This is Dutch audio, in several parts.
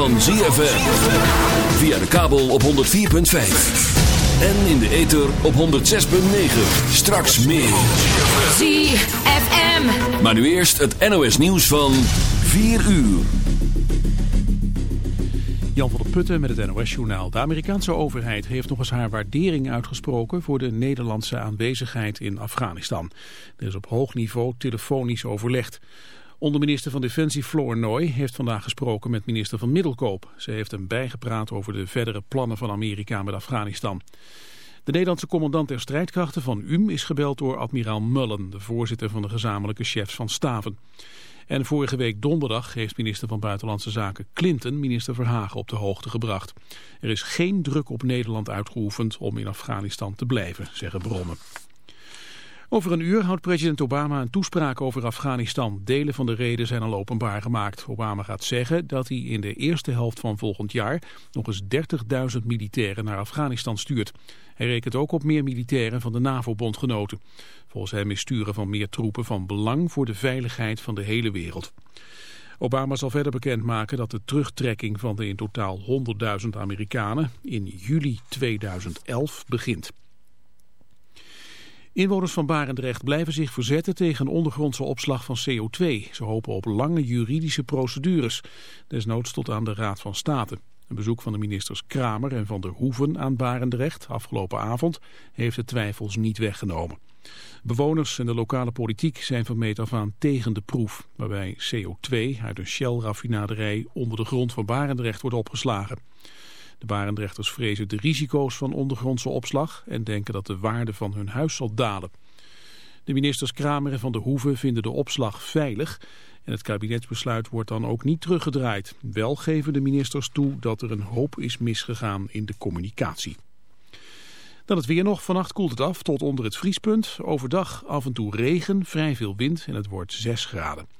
van ZFM. Via de kabel op 104.5. En in de ether op 106.9. Straks meer. ZFM. Maar nu eerst het NOS nieuws van 4 uur. Jan van der Putten met het NOS-journaal. De Amerikaanse overheid heeft nog eens haar waardering uitgesproken voor de Nederlandse aanwezigheid in Afghanistan. Er is op hoog niveau telefonisch overlegd. Onderminister van Defensie Floor Nooy heeft vandaag gesproken met minister van Middelkoop. Ze heeft hem bijgepraat over de verdere plannen van Amerika met Afghanistan. De Nederlandse commandant der strijdkrachten van UM is gebeld door admiraal Mullen, de voorzitter van de gezamenlijke chefs van staven. En vorige week donderdag heeft minister van Buitenlandse Zaken Clinton minister Verhagen op de hoogte gebracht. Er is geen druk op Nederland uitgeoefend om in Afghanistan te blijven, zeggen bronnen. Over een uur houdt president Obama een toespraak over Afghanistan. Delen van de reden zijn al openbaar gemaakt. Obama gaat zeggen dat hij in de eerste helft van volgend jaar nog eens 30.000 militairen naar Afghanistan stuurt. Hij rekent ook op meer militairen van de NAVO-bondgenoten. Volgens hem is sturen van meer troepen van belang voor de veiligheid van de hele wereld. Obama zal verder bekendmaken dat de terugtrekking van de in totaal 100.000 Amerikanen in juli 2011 begint. Inwoners van Barendrecht blijven zich verzetten tegen ondergrondse opslag van CO2. Ze hopen op lange juridische procedures, desnoods tot aan de Raad van State. Een bezoek van de ministers Kramer en Van der Hoeven aan Barendrecht afgelopen avond heeft de twijfels niet weggenomen. Bewoners en de lokale politiek zijn van meet af aan tegen de proef, waarbij CO2 uit een Shell-raffinaderij onder de grond van Barendrecht wordt opgeslagen. De Barendrechters vrezen de risico's van ondergrondse opslag en denken dat de waarde van hun huis zal dalen. De ministers Kramer en Van der Hoeven vinden de opslag veilig en het kabinetsbesluit wordt dan ook niet teruggedraaid. Wel geven de ministers toe dat er een hoop is misgegaan in de communicatie. Dan het weer nog. Vannacht koelt het af tot onder het vriespunt. Overdag af en toe regen, vrij veel wind en het wordt 6 graden.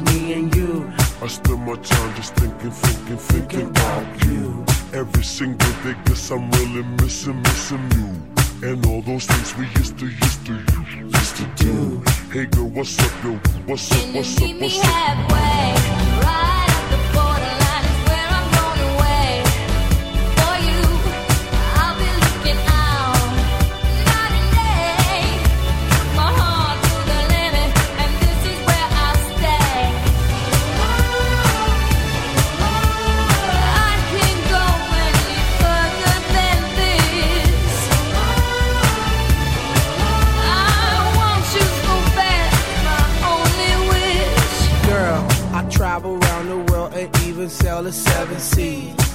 me.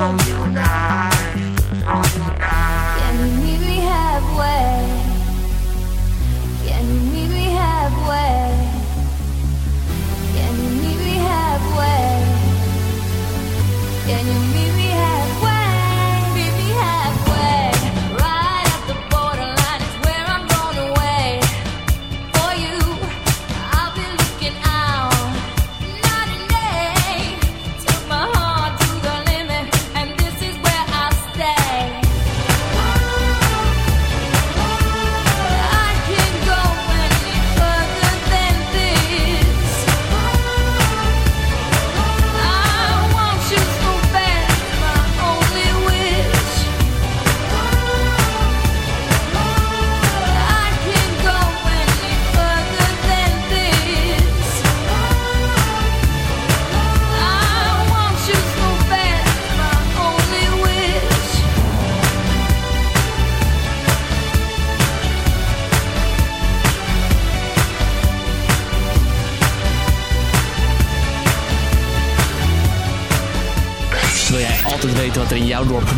from you now.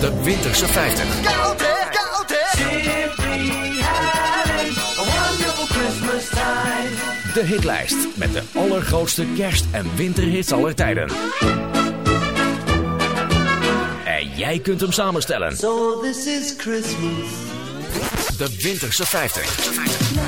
de Winterse 50. Koud hè, koud hè. De hitlijst met de allergrootste kerst- en winterhits aller tijden. En jij kunt hem samenstellen. So this is Christmas. De Winterse 50.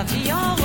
avion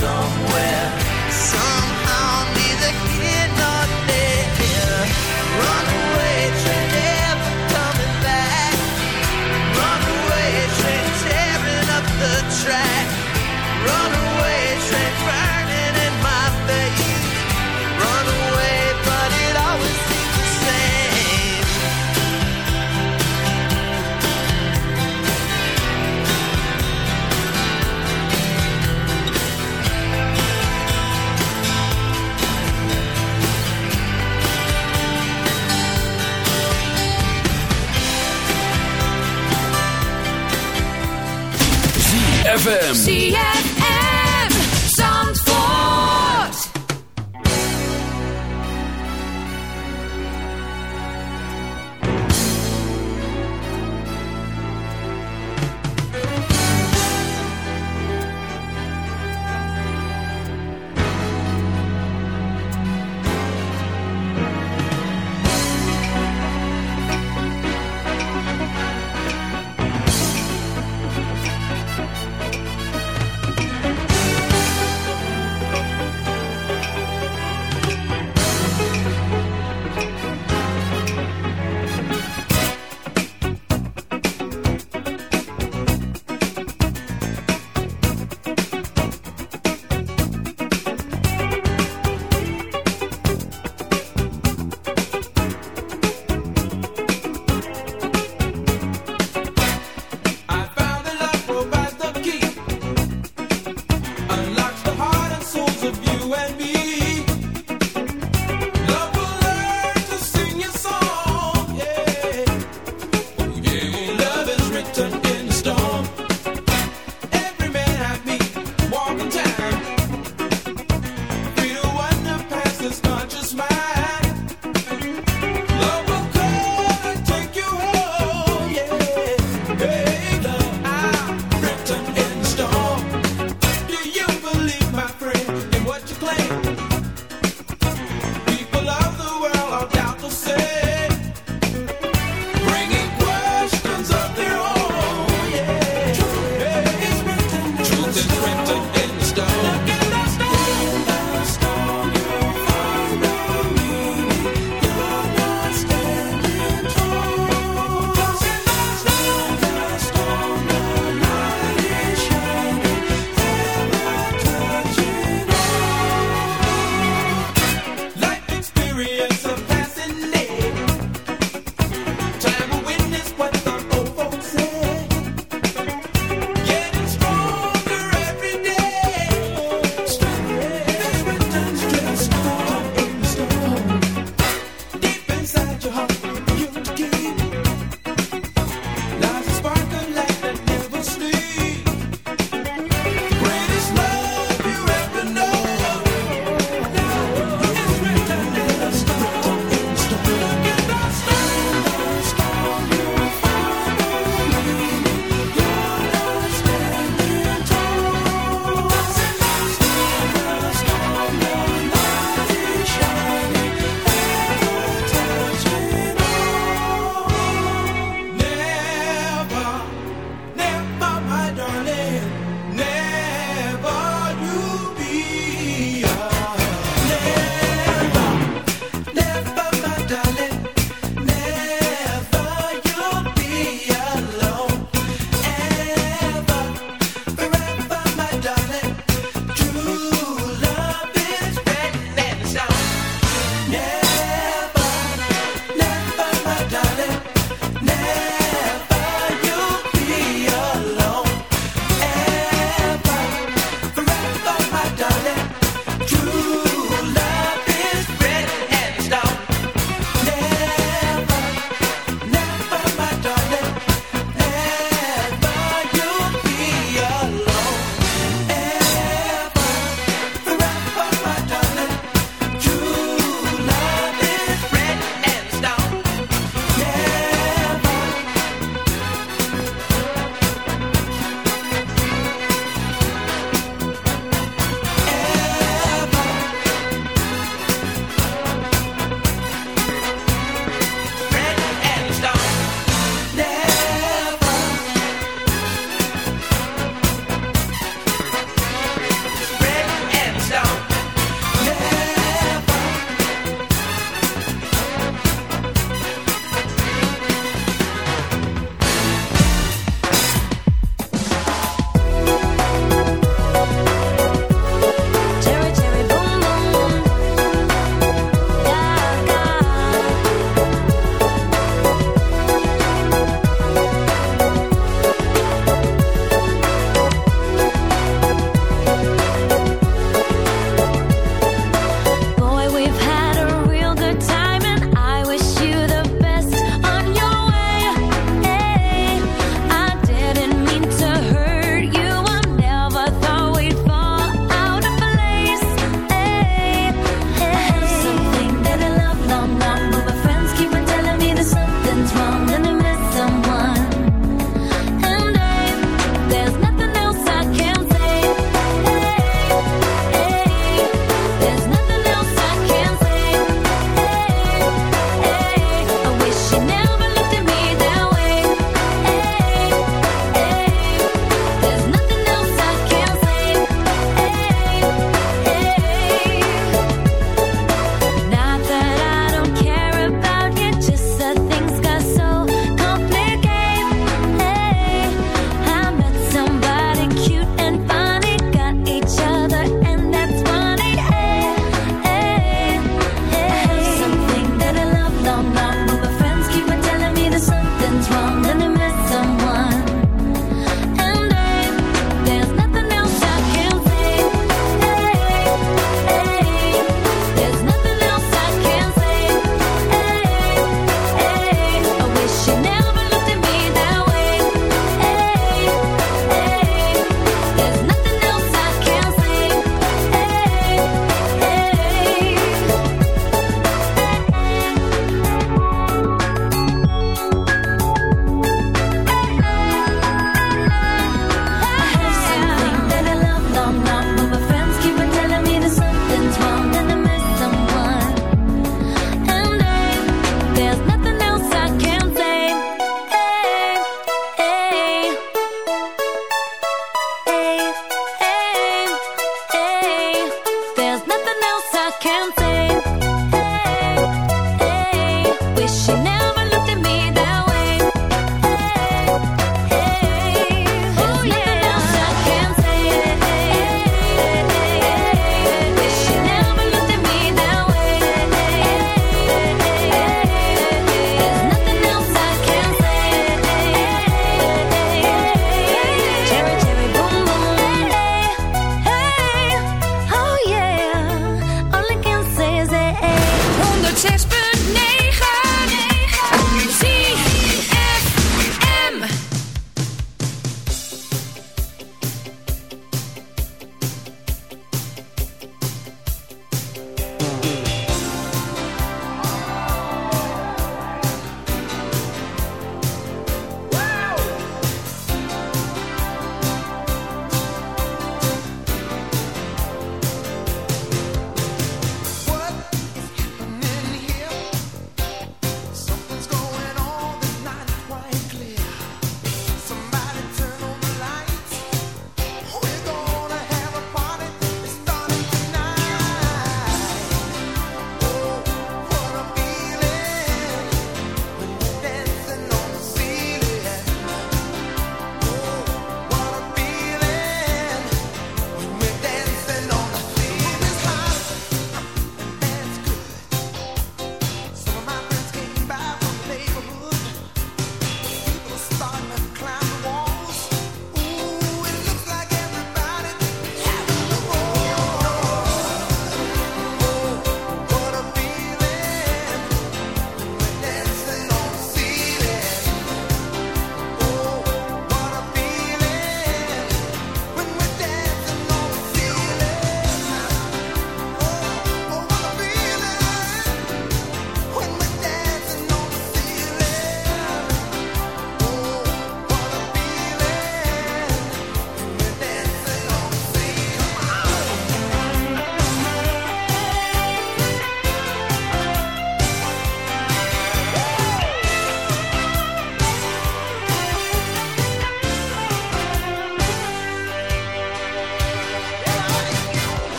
somewhere. ZFM.